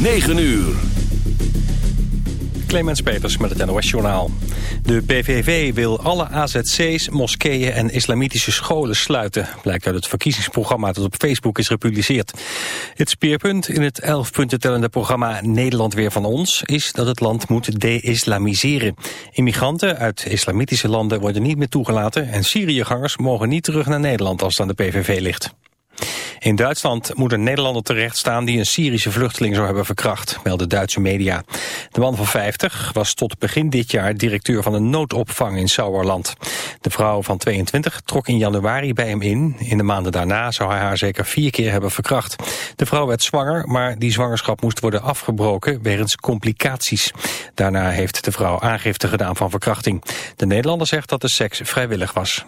9 uur. Clemens Peters met het NOS-journaal. De PVV wil alle AZC's, moskeeën en islamitische scholen sluiten... blijkt uit het verkiezingsprogramma dat op Facebook is gepubliceerd. Het speerpunt in het 11 punten tellende programma Nederland weer van ons... is dat het land moet de-islamiseren. Immigranten uit islamitische landen worden niet meer toegelaten... en Syriëgangers mogen niet terug naar Nederland als het aan de PVV ligt. In Duitsland moet een Nederlander terechtstaan die een Syrische vluchteling zou hebben verkracht, melden Duitse media. De man van 50 was tot begin dit jaar directeur van een noodopvang in Sauerland. De vrouw van 22 trok in januari bij hem in. In de maanden daarna zou hij haar zeker vier keer hebben verkracht. De vrouw werd zwanger, maar die zwangerschap moest worden afgebroken wegens complicaties. Daarna heeft de vrouw aangifte gedaan van verkrachting. De Nederlander zegt dat de seks vrijwillig was.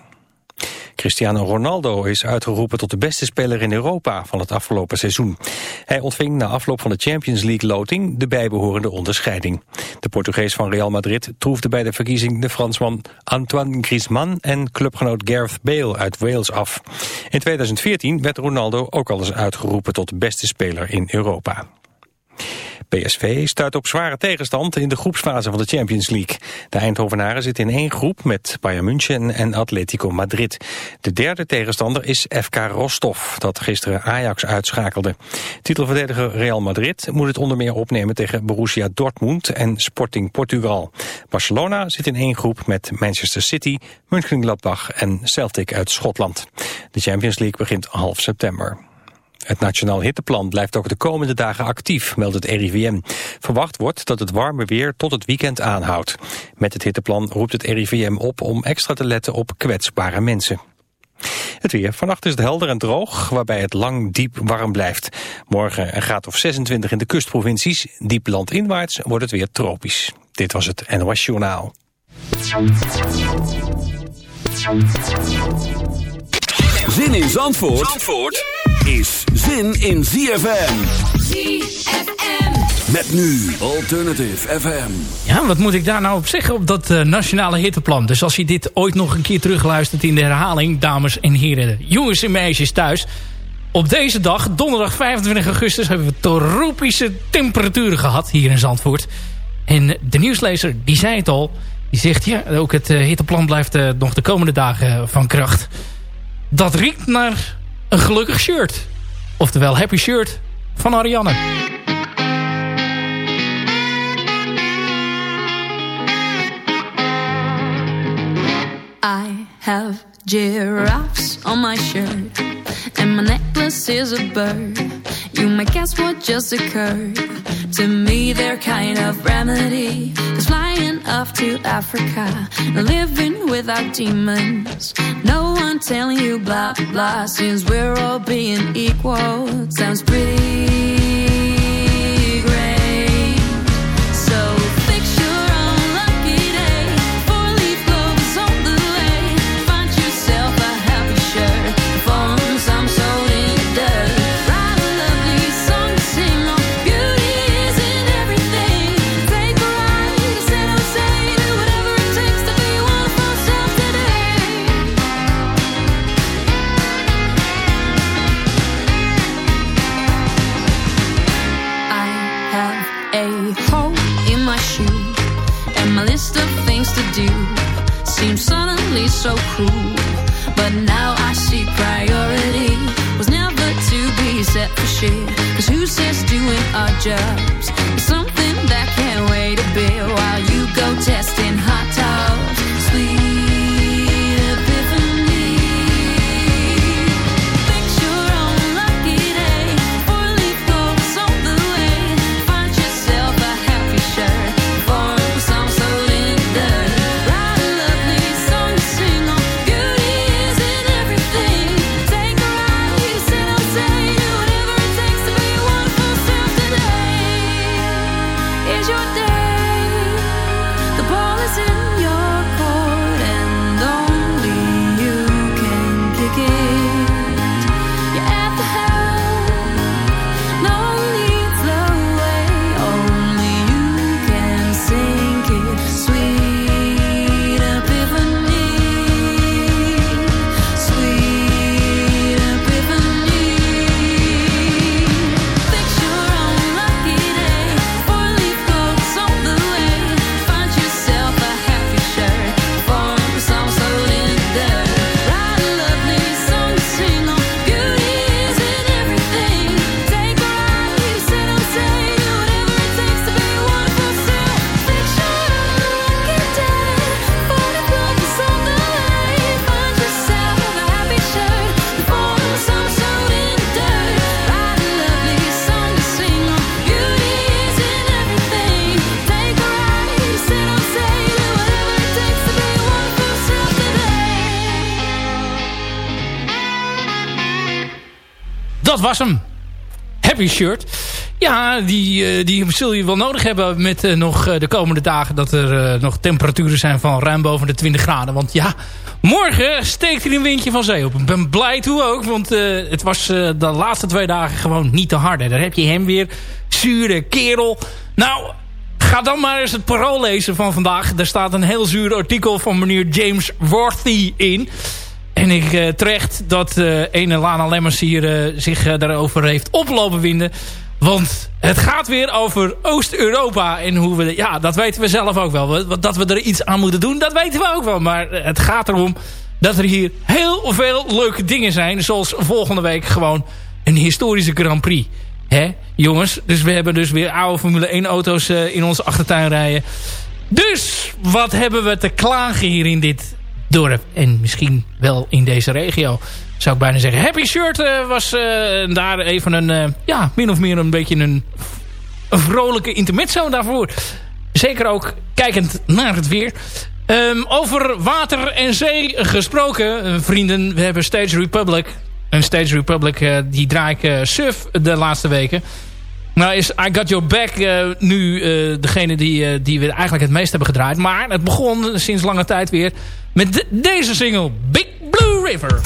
Cristiano Ronaldo is uitgeroepen tot de beste speler in Europa van het afgelopen seizoen. Hij ontving na afloop van de Champions League loting de bijbehorende onderscheiding. De Portugees van Real Madrid troefde bij de verkiezing de Fransman Antoine Griezmann en clubgenoot Gareth Bale uit Wales af. In 2014 werd Ronaldo ook al eens uitgeroepen tot beste speler in Europa. PSV stuit op zware tegenstand in de groepsfase van de Champions League. De Eindhovenaren zitten in één groep met Bayern München en Atletico Madrid. De derde tegenstander is FK Rostov, dat gisteren Ajax uitschakelde. Titelverdediger Real Madrid moet het onder meer opnemen tegen Borussia Dortmund en Sporting Portugal. Barcelona zit in één groep met Manchester City, Mönchengladbach en Celtic uit Schotland. De Champions League begint half september. Het Nationaal Hitteplan blijft ook de komende dagen actief, meldt het RIVM. Verwacht wordt dat het warme weer tot het weekend aanhoudt. Met het hitteplan roept het RIVM op om extra te letten op kwetsbare mensen. Het weer. Vannacht is het helder en droog, waarbij het lang diep warm blijft. Morgen een graad of 26 in de kustprovincies. Diep landinwaarts wordt het weer tropisch. Dit was het NOS Journaal. Zin in Zandvoort, Zandvoort? Is zin in ZFM. ZFM. Met nu Alternative FM. Ja, wat moet ik daar nou op zeggen op dat uh, nationale hitteplan? Dus als je dit ooit nog een keer terugluistert in de herhaling... dames en heren, jongens en meisjes thuis... Op deze dag, donderdag 25 augustus, hebben we tropische temperaturen gehad hier in Zandvoort. En de nieuwslezer, die zei het al, die zegt ja, ook het uh, hitteplan blijft uh, nog de komende dagen van kracht. Dat riekt naar een gelukkig shirt. Oftewel Happy Shirt van Ariane. I have giraffes on my shirt And my necklace is a bird You might guess what just occurred To me they're kind of remedy Cause flying off to Africa Living without demons. No one telling you blah blah Since we're all being equal. Sounds pretty so cruel. But now I see priority was never to be set for shit. Cause who says doing our jobs is something that can't wait a bit while you go testing hot tubs? Dat was hem. Happy Shirt. Ja, die, die zul je wel nodig hebben met nog de komende dagen... dat er nog temperaturen zijn van ruim boven de 20 graden. Want ja, morgen steekt er een windje van zee op. Ik ben blij toe ook, want het was de laatste twee dagen gewoon niet te hard. Daar heb je hem weer, zure kerel. Nou, Ga dan maar eens het parool lezen van vandaag. Daar staat een heel zuur artikel van meneer James Worthy in. En ik uh, terecht dat uh, ene Lana Lemmers hier uh, zich daarover heeft oplopen winden. Want het gaat weer over Oost-Europa. En hoe we, ja, dat weten we zelf ook wel. Dat we er iets aan moeten doen, dat weten we ook wel. Maar het gaat erom dat er hier heel veel leuke dingen zijn. Zoals volgende week gewoon een historische Grand Prix. Hè, jongens? Dus we hebben dus weer oude Formule 1 auto's in onze achtertuin rijden. Dus wat hebben we te klagen hier in dit dorp? En misschien wel in deze regio. Zou ik bijna zeggen. Happy Shirt uh, was uh, daar even een... ja, min of meer een beetje een, vrolijke intermezzo daarvoor. Zeker ook kijkend naar het weer. Um, over water en zee gesproken, vrienden. We hebben Stage Republic een Stage Republic, die draai ik surf de laatste weken. Nou is I Got Your Back uh, nu degene die, die we eigenlijk het meest hebben gedraaid. Maar het begon sinds lange tijd weer met de, deze single, Big Blue River.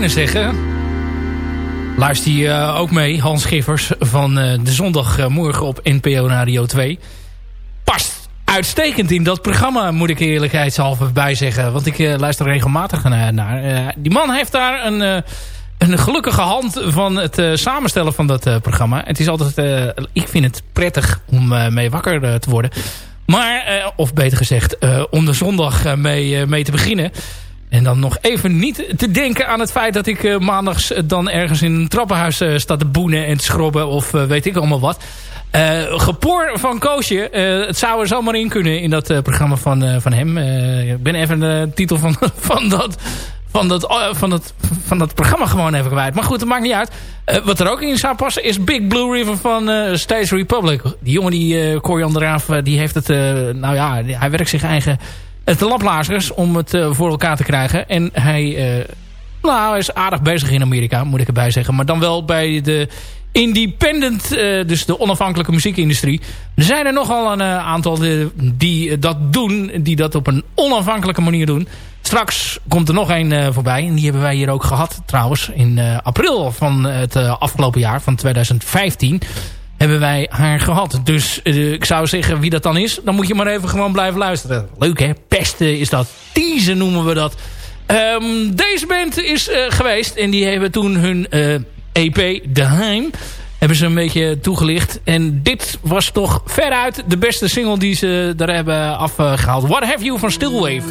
Bijna zeggen... Luister je uh, ook mee, Hans Giffers, van uh, de zondagmorgen op NPO Radio 2. Past uitstekend in dat programma, moet ik eerlijkheidshalve bij zeggen. Want ik uh, luister regelmatig naar. die man heeft daar een, een gelukkige hand van het samenstellen van dat programma. Het is altijd, ik vind het prettig om mee wakker te worden. Maar, of beter gezegd, om de zondag mee, mee te beginnen... En dan nog even niet te denken aan het feit dat ik uh, maandags dan ergens in een trappenhuis uh, sta te boenen en te schrobben of weet ik allemaal wat. gepoor van Koosje, het zou er zomaar in kunnen in dat programma van, van hem. ik ben even de titel van, van, dat, van, dat, van, dat, van dat programma gewoon even kwijt. Maar goed, dat maakt niet uit. wat er ook in zou passen is Big Blue River van States Republic. Die jongen, die uh, Coriander Raaf, die heeft het, nou ja, hij werkt zich eigen het laplazers om het uh, voor elkaar te krijgen. En hij uh, nou, is aardig bezig in Amerika, moet ik erbij zeggen. Maar dan wel bij de independent, uh, dus de onafhankelijke muziekindustrie. Er zijn er nogal een aantal die dat doen, die dat op een onafhankelijke manier doen. Straks komt er nog een voorbij. En die hebben wij hier ook gehad trouwens in april van het afgelopen jaar, van 2015 hebben wij haar gehad. Dus uh, ik zou zeggen, wie dat dan is, dan moet je maar even gewoon blijven luisteren. Leuk hè, pesten is dat. Teasen noemen we dat. Um, deze band is uh, geweest en die hebben toen hun uh, eh, EP De Heim hebben ze een beetje toegelicht. En dit was toch veruit de beste single die ze daar hebben afgehaald. What Have You van Stillwave.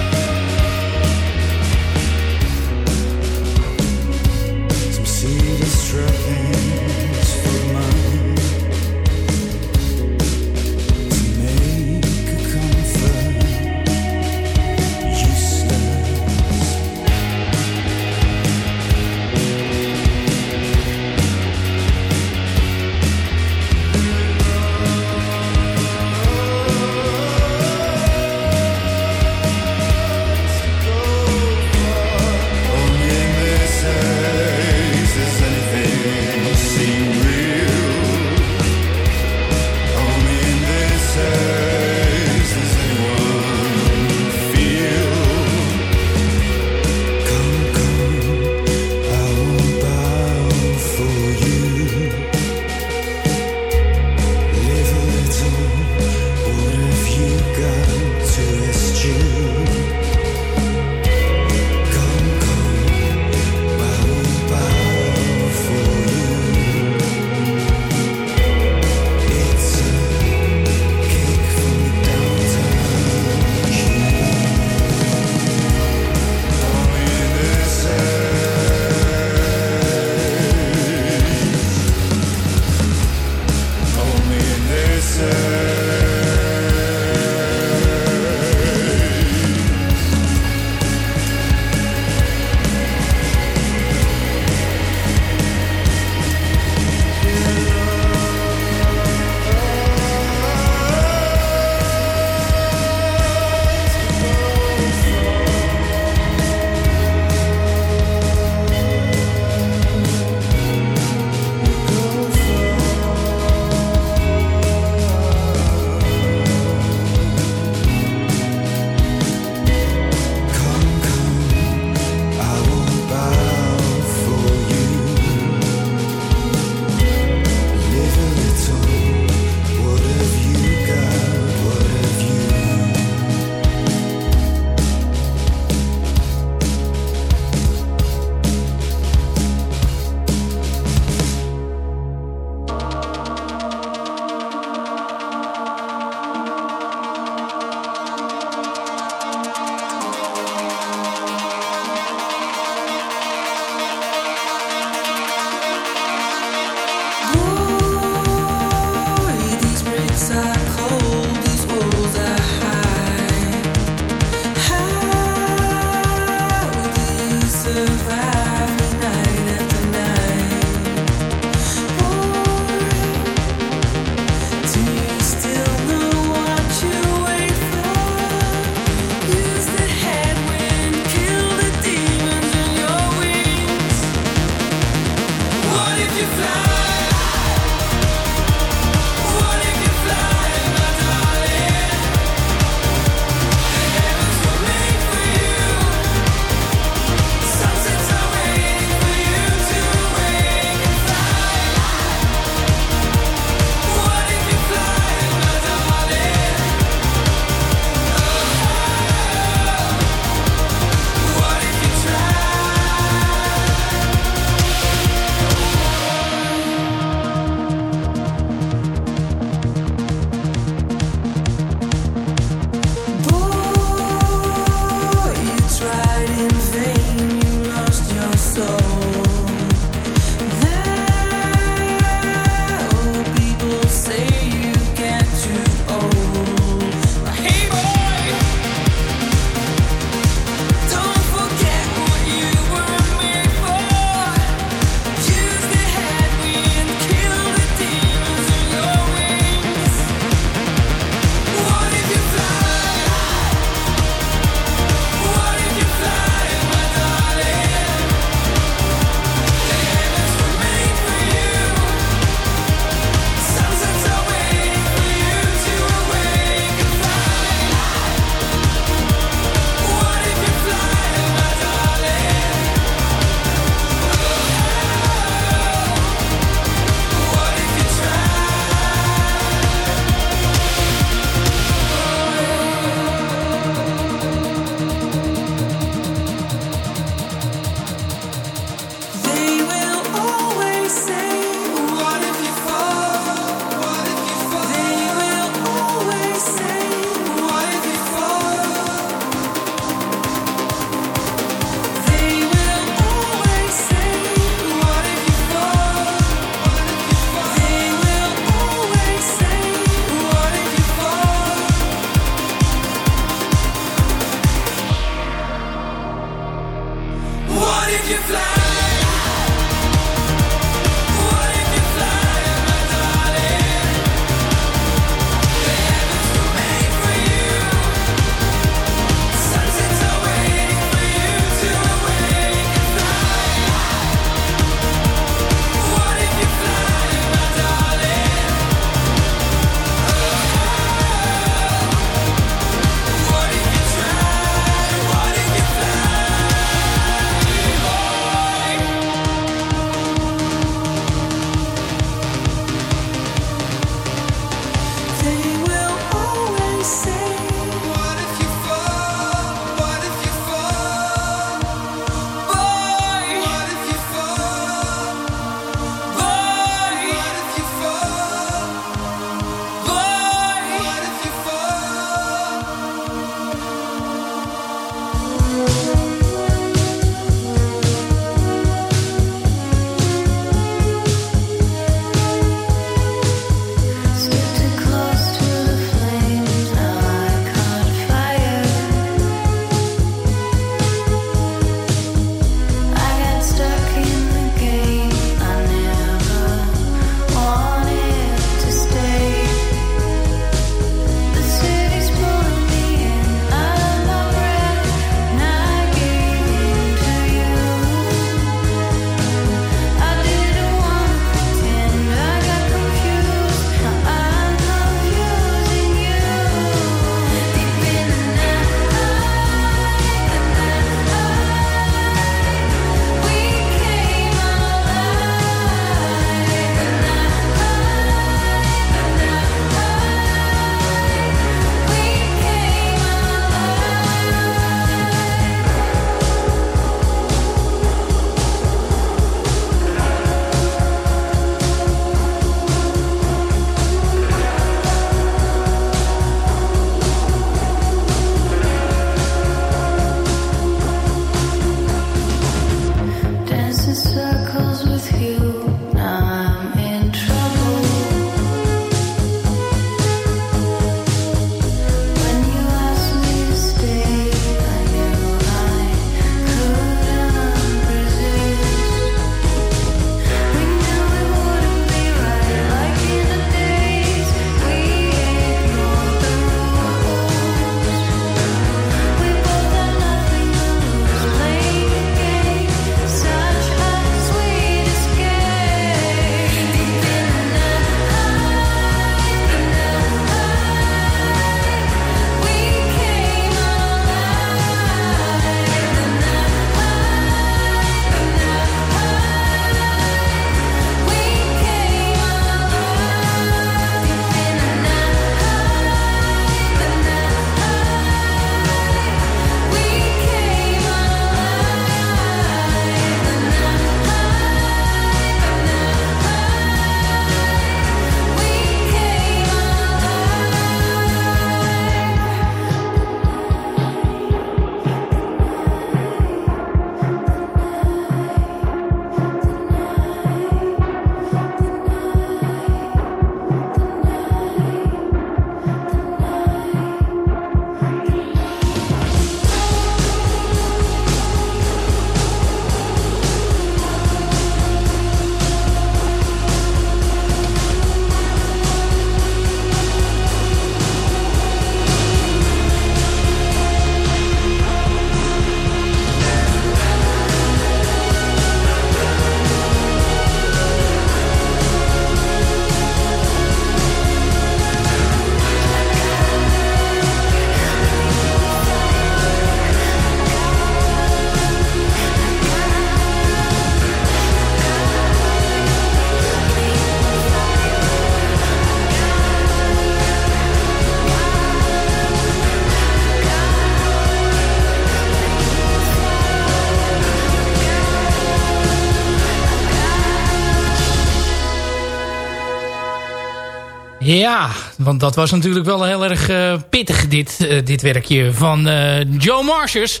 Ja, want dat was natuurlijk wel heel erg uh, pittig, dit, uh, dit werkje van uh, Joe Marshers.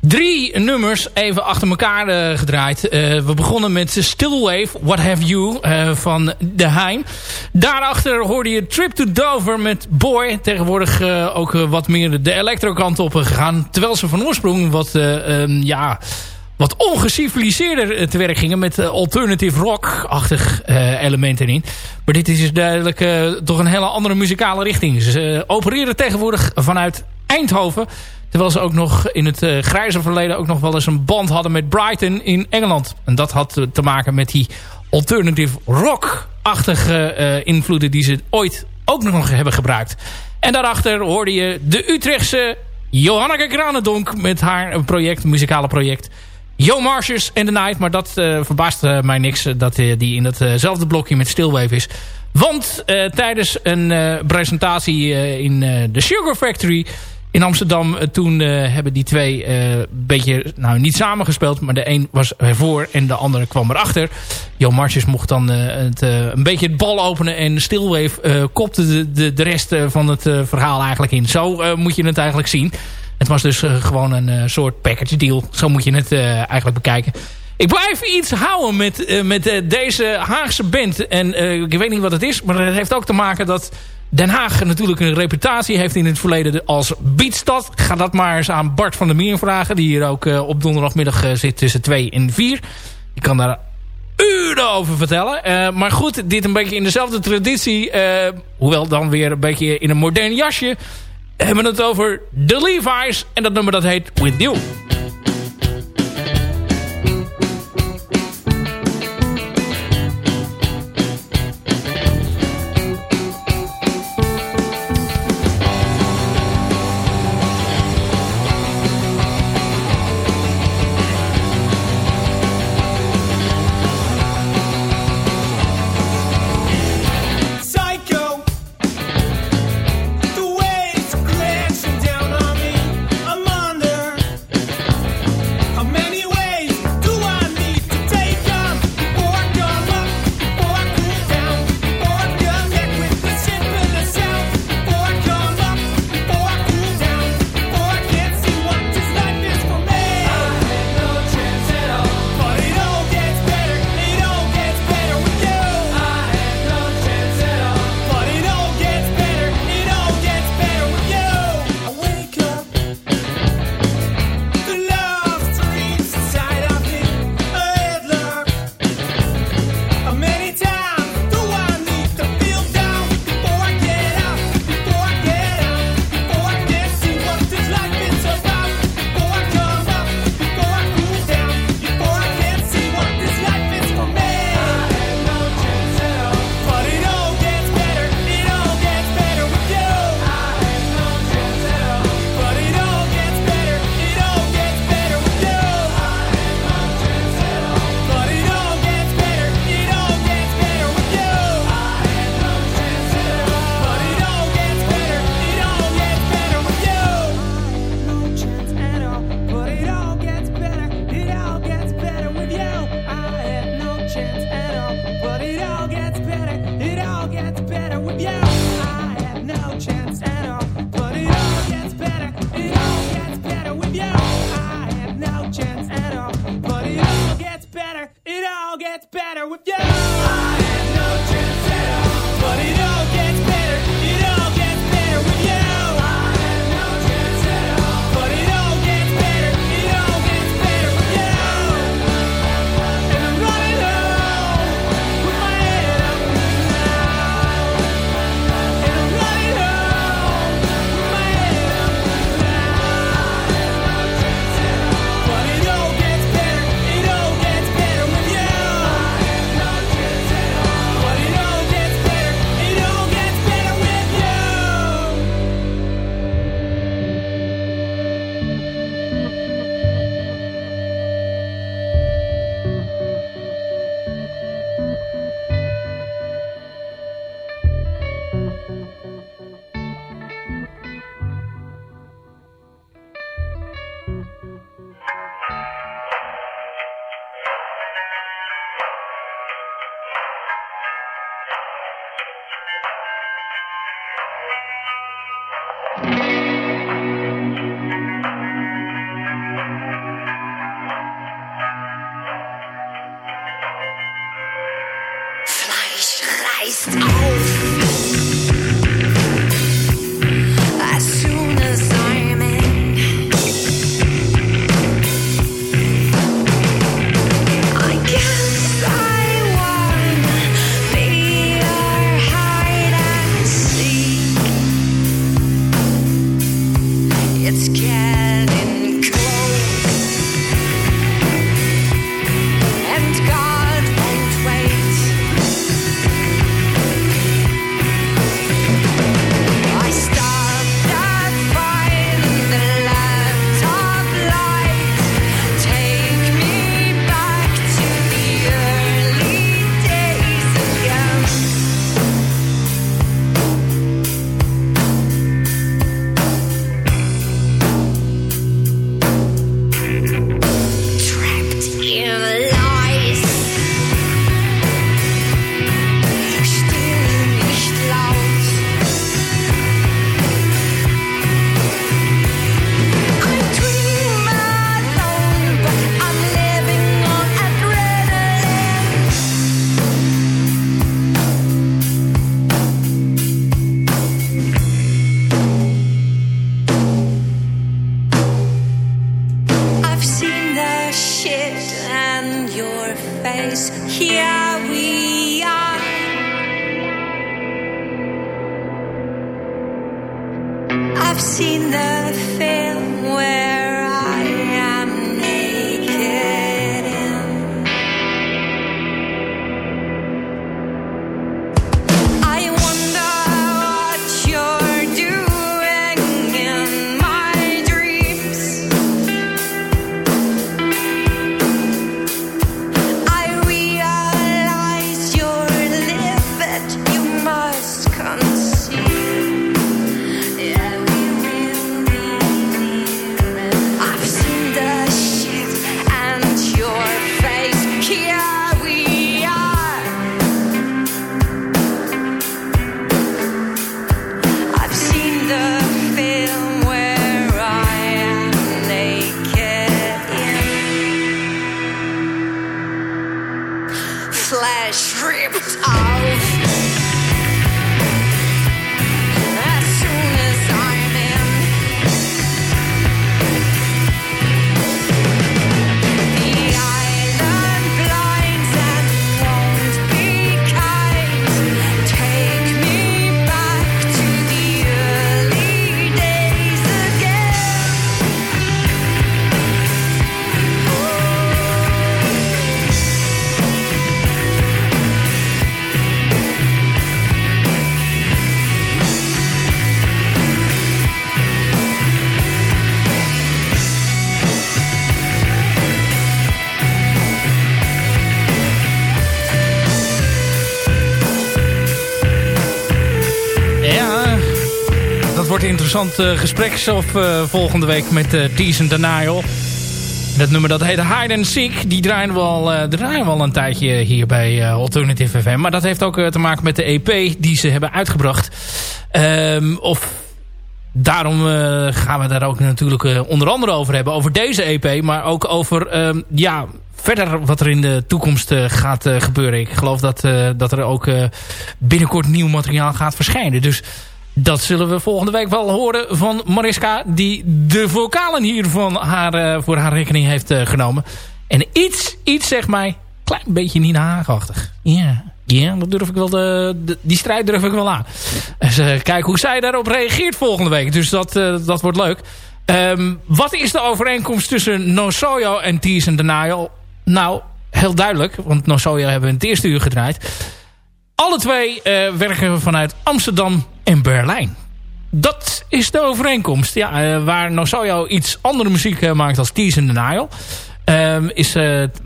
Drie nummers even achter elkaar gedraaid. we begonnen met Stillwave, What Have You, van De Heim. Daarachter hoorde je Trip to Dover met Boy. Tegenwoordig ook wat meer de electro-kant op gegaan. Terwijl ze van oorsprong wat, um, ja wat ongeciviliseerder eh, te werk gingen met uh, alternative rock-achtig elementen in. Maar dit is dus duidelijk toch een hele andere muzikale richting. Ze opereren tegenwoordig vanuit Eindhoven. Terwijl ze ook nog in het grijze verleden ook nog wel eens een band hadden met Brighton in Engeland. En dat had te maken met die alternative rock-achtige invloeden die ze ooit ook nog hebben gebruikt. En daarachter hoorde je de Utrechtse Johanneke Granendonk met haar project, muzikale project... Yo Marshers and the Night. Maar dat uh, verbaast uh, mij niks uh, dat die in datzelfde blokje met Stillwave is. Want tijdens een presentatie in de Sugar Factory in Amsterdam... toen hebben die twee een beetje, nou niet samengespeeld... maar de een was ervoor en de andere kwam erachter. Jo Marshers mocht dan het, een beetje het bal openen... en Stillwave kopte de, de, de rest van het verhaal eigenlijk in. Zo moet je het eigenlijk zien... Het was dus uh, gewoon een uh, soort package deal. Zo moet je het uh, eigenlijk bekijken. Ik blijf iets houden met, met deze Haagse band. En ik weet niet wat het is. Maar het heeft ook te maken dat Den Haag natuurlijk een reputatie heeft in het verleden als beatstad. Ga dat maar eens aan Bart van der Meer vragen. Die hier ook op donderdagmiddag zit tussen 2 en 4. Ik kan daar uren over vertellen. maar goed, dit een beetje in dezelfde traditie. hoewel dan weer een beetje in een modern jasje hebben het over The Levi's. En dat nummer dat heet With You. gets better with you. Interessant uh, gesprek zo uh, volgende week met uh, Decent Denial. Dat nummer dat heet Hide and Seek. Die draaien we al, uh, draaien we al een tijdje hier bij Alternative FM. Maar dat heeft ook te maken met de EP die ze hebben uitgebracht. Um, of daarom gaan we daar ook natuurlijk onder andere over hebben. Over deze EP, maar ook over um, ja, verder wat er in de toekomst uh, gaat uh, gebeuren. Ik geloof dat, uh, dat er ook binnenkort nieuw materiaal gaat verschijnen. Dus dat zullen we volgende week wel horen van Mariska... die de vocalen hier van haar, voor haar rekening heeft genomen. En iets, iets zegt mij, klein beetje Nina Haagachtig. Ja, ja, dat durf ik wel de, die strijd durf ik wel aan. Dus kijk hoe zij daarop reageert volgende week. Dus dat, dat wordt leuk. Um, wat is de overeenkomst tussen No Soyo en Tears and Denial? Nou, heel duidelijk, want No Soyo hebben we het eerste uur gedraaid. Alle twee werken vanuit Amsterdam en Berlijn. Dat is de overeenkomst. Ja, uh, waar No Soyo iets andere muziek uh, maakt als Tears and Denial... Um, is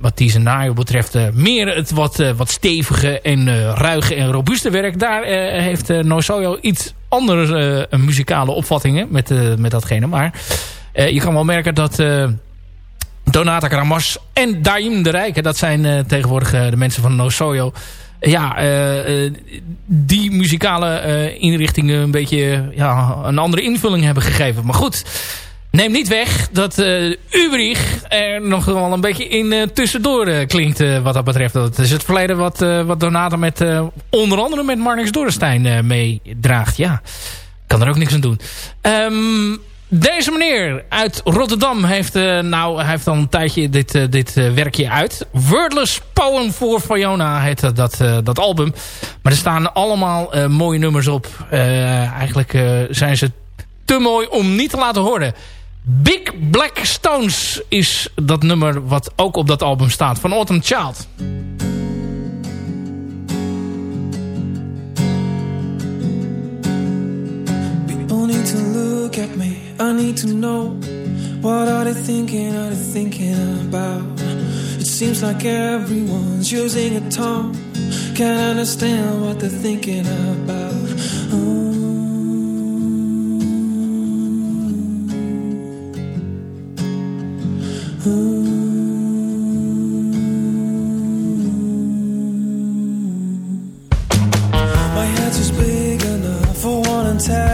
wat Tears and Denial betreft meer het wat, wat stevige en ruige en robuuste werk. Daar heeft No Soyo iets andere muzikale opvattingen met, met datgene. Maar je kan wel merken dat... Donata Kramas en Daim de Rijken. Dat zijn uh, tegenwoordig uh, de mensen van No Soyo. Ja, uh, die muzikale inrichtingen een beetje ja, een andere invulling hebben gegeven. Maar goed, neem niet weg dat uh, Ubrich er nog wel een beetje in tussendoor klinkt wat dat betreft. Dat is het verleden wat, wat Donata met onder andere met Marnix Dorrestein meedraagt. Ja, kan er ook niks aan doen. Um, deze meneer uit Rotterdam heeft, uh, nou, hij heeft al een tijdje dit, uh, dit uh, werkje uit. Wordless Poem for Fiona heet dat, dat album. Maar er staan allemaal mooie nummers op. eigenlijk zijn ze te mooi om niet te laten horen. Big Black Stones is dat nummer wat ook op dat album staat. Van Autumn Child. People need to look at me I need to know what are they thinking, are they thinking about? It seems like everyone's using a tongue. Can't understand what they're thinking about. Oh. My head's just big enough for one antagonist.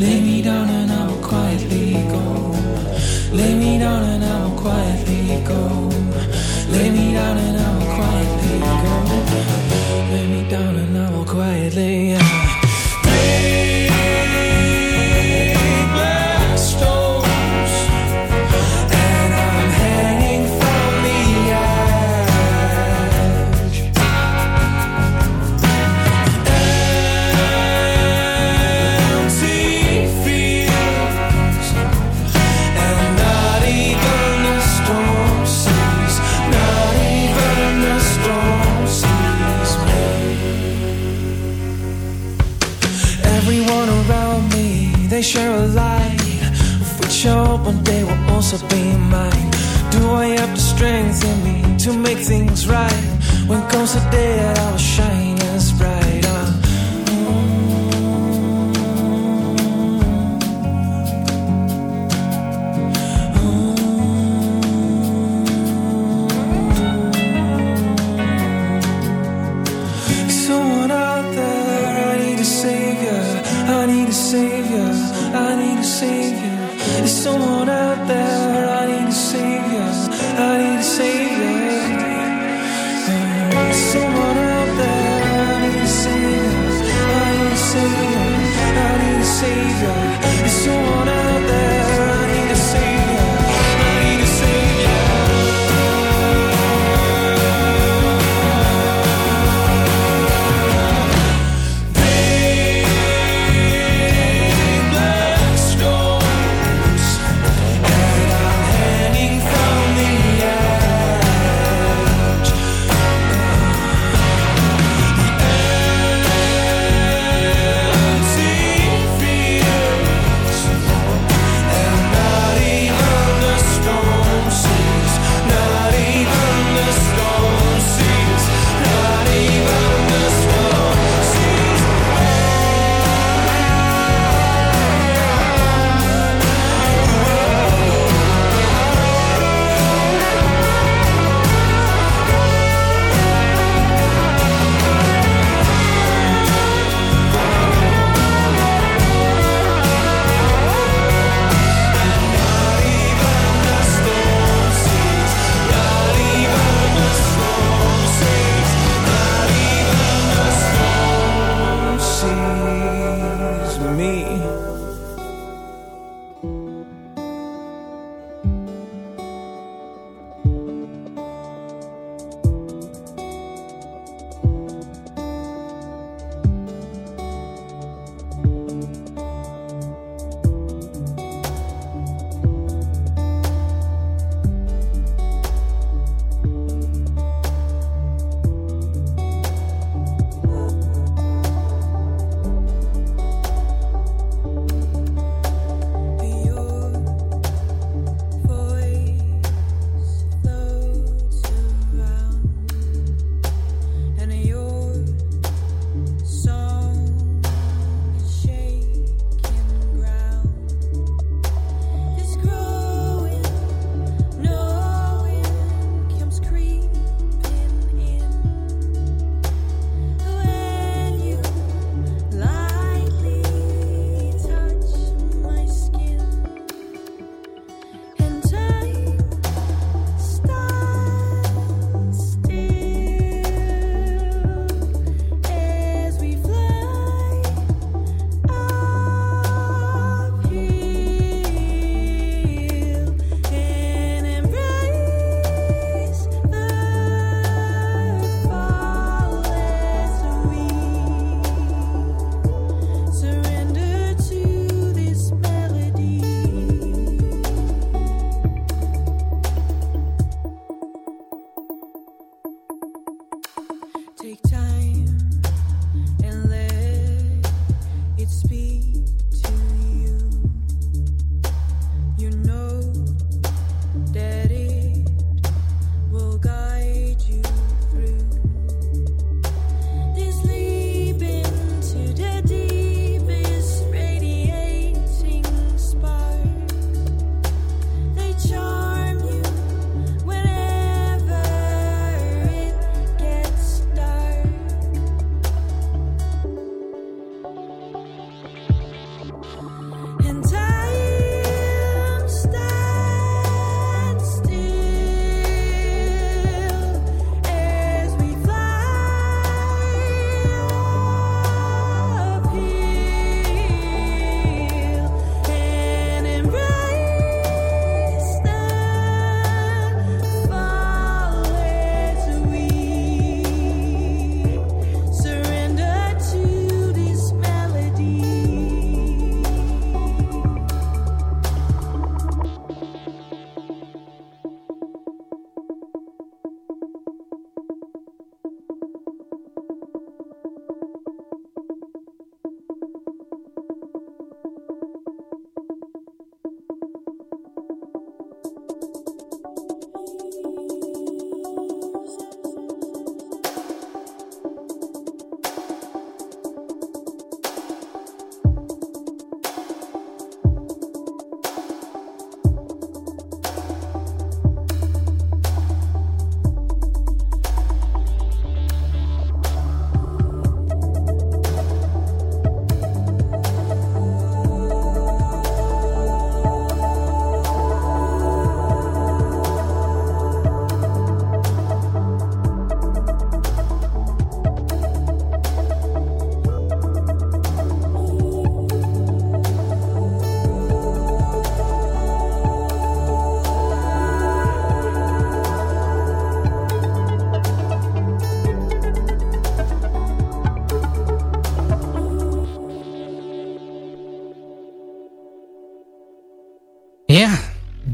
Lay me down and I will quietly go. Lay me down and I will quietly go. Lay me down and I will quietly go. Lay me down and I will quietly. Lay to make things right. When comes the day that I will shine.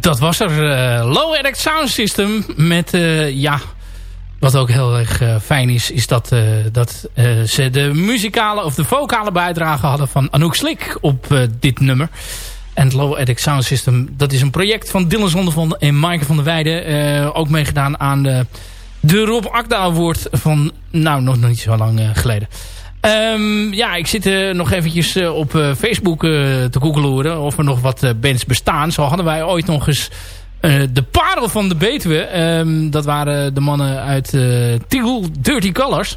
Dat was er. Low Erect Sound System met, ja... Wat ook heel erg fijn is, is dat, dat ze de muzikale of de vocale bijdrage hadden van Anouk Slik op dit nummer. En Low Edit Sound System, dat is een project van Dylan Zondervan en Maaike van der Weijden. ook meegedaan aan de, de Rob Akda Award van, nou, nog niet zo lang geleden. Um, ja, ik zit uh, nog eventjes uh, op uh, Facebook te googelen of er nog wat bands bestaan. Zo hadden wij ooit nog eens de parel van de Betuwe. Um, dat waren de mannen uit Tiel, Dirty Colors.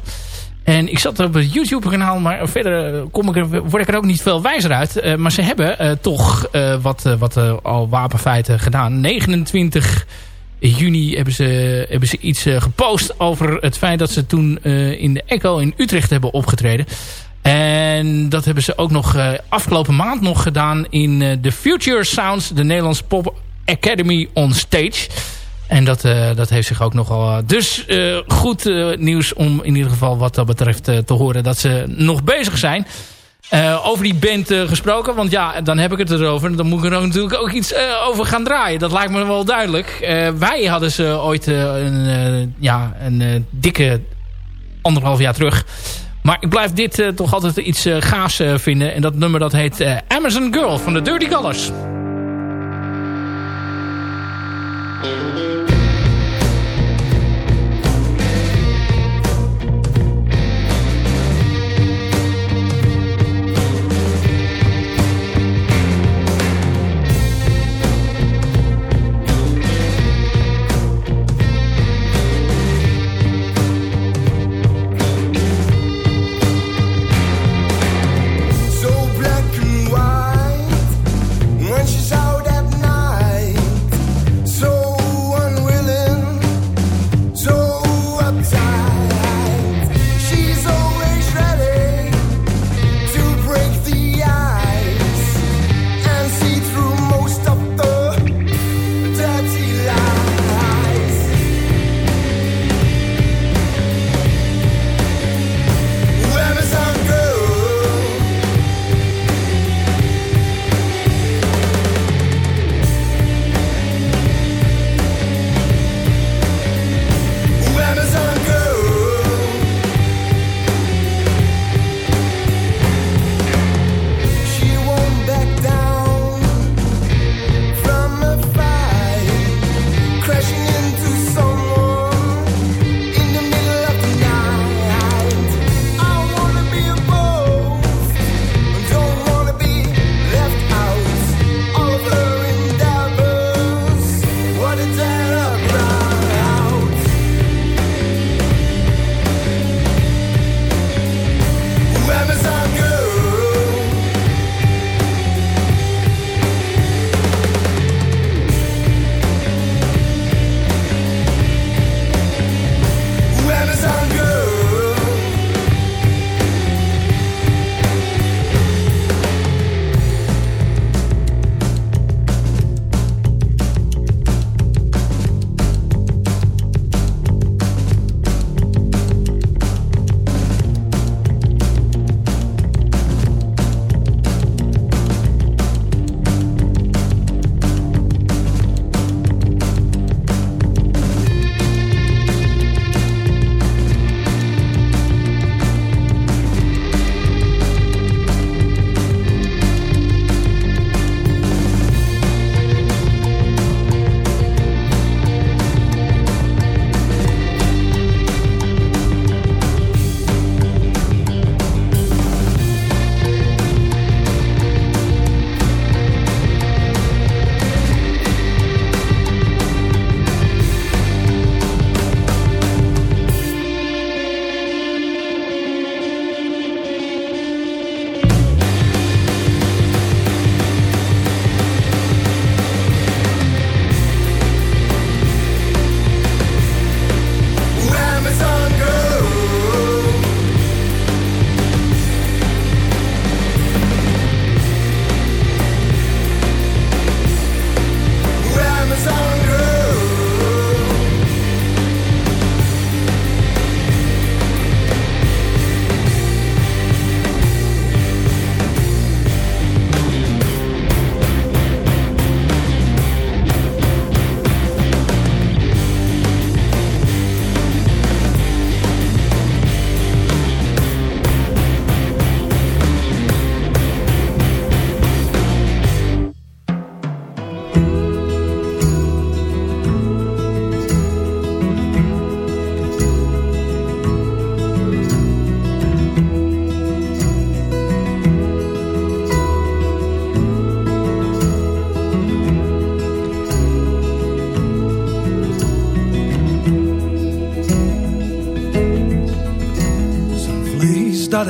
En ik zat op het YouTube kanaal, maar verder kom ik er, word ik er ook niet veel wijzer uit. maar ze hebben toch wat, wat al wapenfeiten gedaan. 29 juni hebben ze, hebben ze iets uh, gepost over het feit dat ze toen uh, in de Echo in Utrecht hebben opgetreden. En dat hebben ze ook nog uh, afgelopen maand nog gedaan in de Future Sounds, de Nederlands Pop Academy on Stage. En dat, dat heeft zich ook nogal... dus goed nieuws om in ieder geval wat dat betreft te horen dat ze nog bezig zijn. Uh, over die band uh, gesproken. Want ja, dan heb ik het erover. Dan moet ik er natuurlijk ook iets uh, over gaan draaien. Dat lijkt me wel duidelijk. wij hadden ze ooit een, ja, een dikke anderhalf jaar terug. Maar ik blijf dit toch altijd iets gaafs vinden. En dat nummer dat heet Amazon Girl van de Dirty Colors.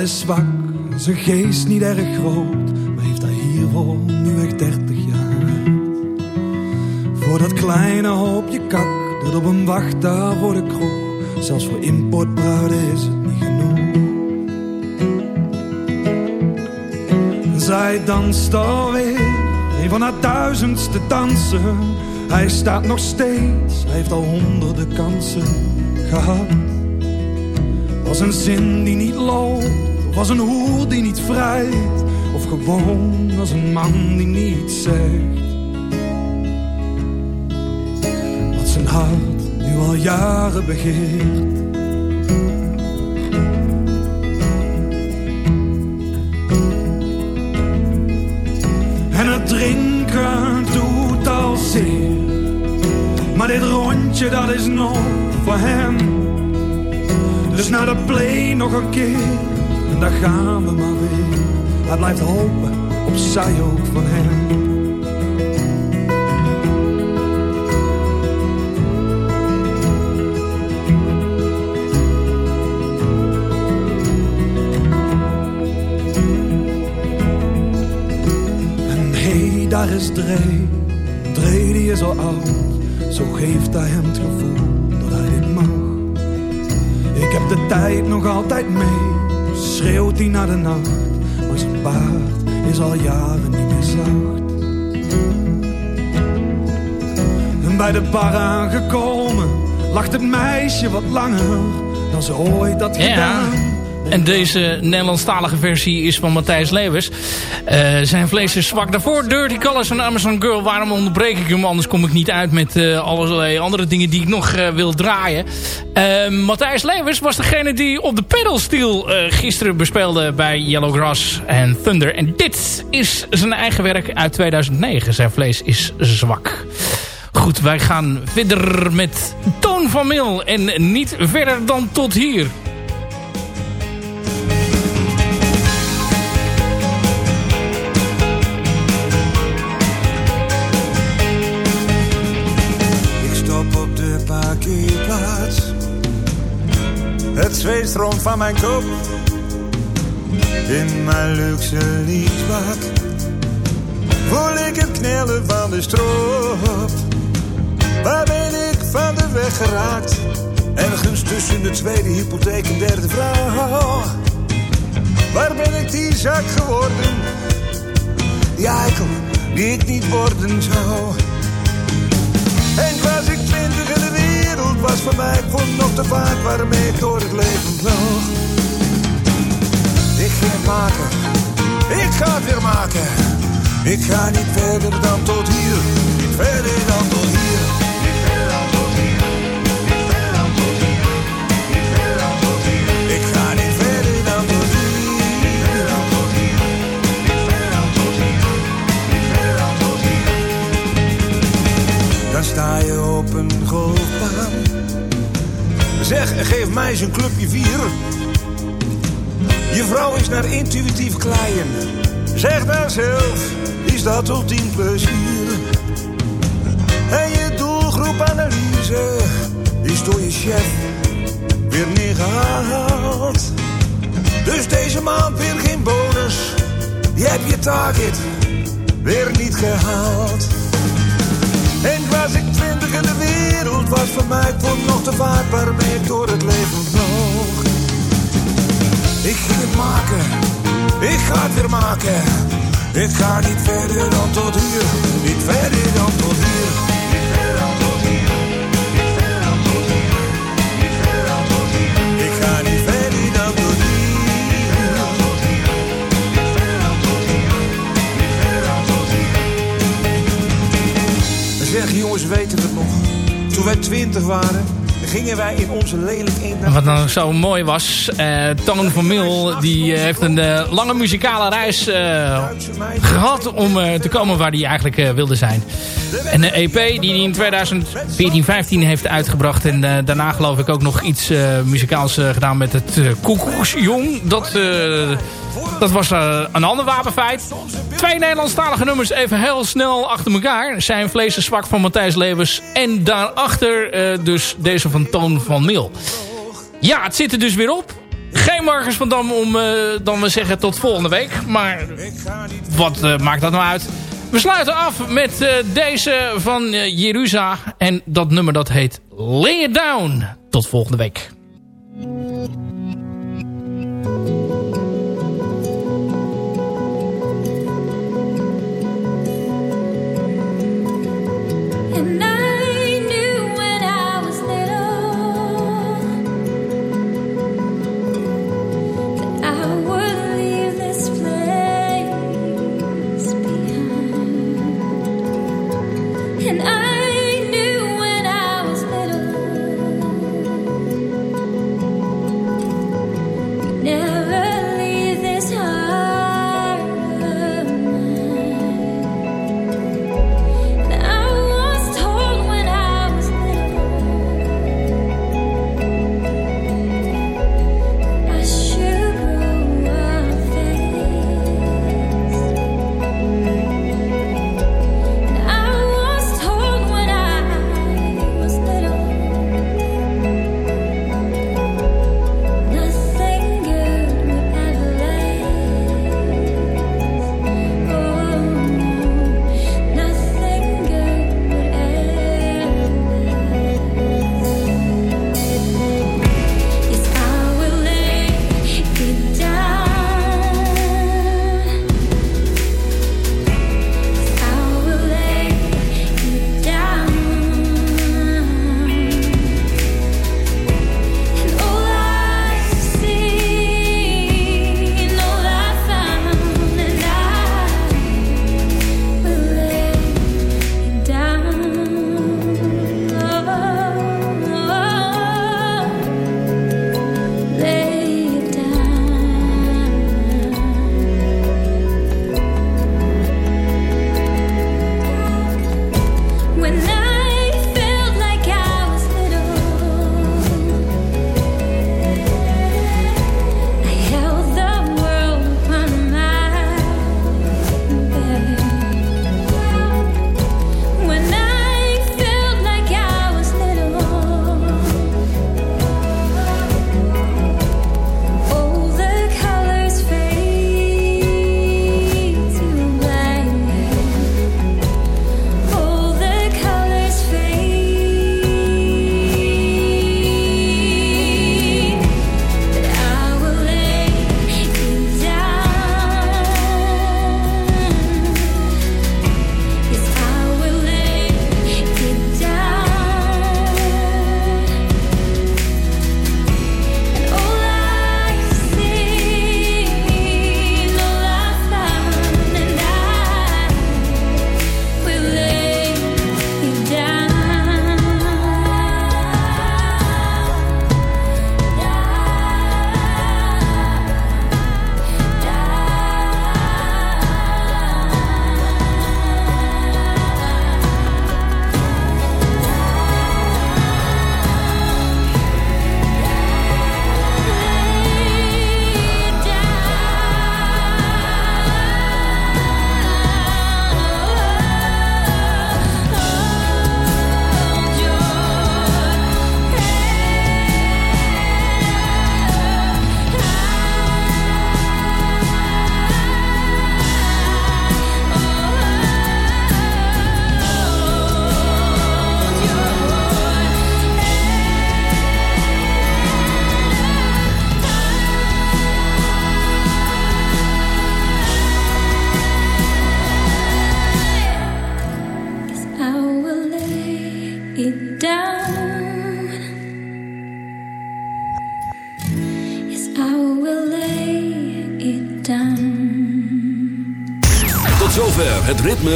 Is zwak, zijn geest niet erg groot, maar heeft hij hiervoor nu echt 30 jaar. Voor dat kleine hoopje kak, dat op hem wacht voor de kroeg, zelfs voor importbruiden is het niet genoeg. Zij danst alweer, een van haar duizendste dansen. Hij staat nog steeds, hij heeft al honderden kansen gehad. Was een zin die niet loopt, was een hoer die niet vrijt. Of gewoon als een man die niet zegt. Wat zijn hart nu al jaren begeert. En het drinken doet al zeer. Maar dit rondje dat is nog voor hem. Dus naar de play nog een keer. Daar gaan we maar weer. Hij blijft hopen op zij ook van hem. En hé, daar is Dree. Dree die is al oud. Zo geeft hij hem het gevoel dat hij dit mag. Ik heb de tijd nog altijd mee, schreeuwt hij naar de nacht. Maar zijn baard is al jaren niet meer zacht. En bij de bar aangekomen, lacht het meisje wat langer dan ze ooit had gedaan. En deze Nederlandstalige versie is van Matthijs Lewis. Eh, zijn vlees is zwak. Daarvoor Dirty Colors en Amazon Girl. Waarom onderbreek ik hem? Anders kom ik niet uit met eh, allerlei andere dingen die ik nog eh, wil draaien. Eh, Matthijs Lewis was degene die op de pedalsteel gisteren bespeelde bij Yellowgrass en Thunder. En dit is zijn eigen werk uit 2009. Zijn vlees is zwak. Goed, wij gaan verder met Toon van Mil. En niet verder dan tot hier. Van mijn kop. In mijn luxe leasebak. Voel ik het knellen van de stroop. Waar ben ik van de weg geraakt? Ergens tussen de tweede hypotheek en derde vrouw. Waar ben ik die zak geworden? Die eikel die ik niet worden zou. Was voor mij ik nog te vaak waarmee ik door het leven vloog. Ik ging het maken, ik ga het weer maken. Ik ga niet verder dan tot hier, niet verder dan tot hier. Sta je op een golfbaan. Zeg, geef mij eens een clubje vier. Je vrouw is naar intuïtief kleien. Zeg dan zelf, is dat ultiem plezier? En je doelgroepanalyse is door je chef weer neergehaald. Dus deze maand weer geen bonus. Je hebt je target weer niet gehaald. En was ik twintig en de wereld was voor mij vond nog te vaak waarmee ik door het leven vloog. Ik ging het maken, ik ga het weer maken. Ik ga niet verder dan tot hier, niet verder dan tot hier. Zeg jongens, weten we het nog? Toen wij twintig waren, gingen wij in onze lelijk En eendag... wat nou zo mooi was, Toon van Mil die eh, heeft een eh, lange muzikale reis eh, gehad om te komen waar hij eigenlijk wilde zijn. En de EP die hij in 2014-15 heeft uitgebracht. En daarna geloof ik ook nog iets muzikaals gedaan met het uh, Koekoeksjong. Dat, dat was eh, een ander wapenfeit. Twee Nederlandstalige nummers even heel snel achter elkaar. Zijn vlees is zwak van Matthijs Levens. En daarachter eh, dus deze van Toon van Mil. Ja, het zit er dus weer op. Geen Marcus van Dam om dan we zeggen tot volgende week. Maar wat maakt dat nou uit? We sluiten af met deze van Jerusa. En dat nummer dat heet Lay It Down. Tot volgende week.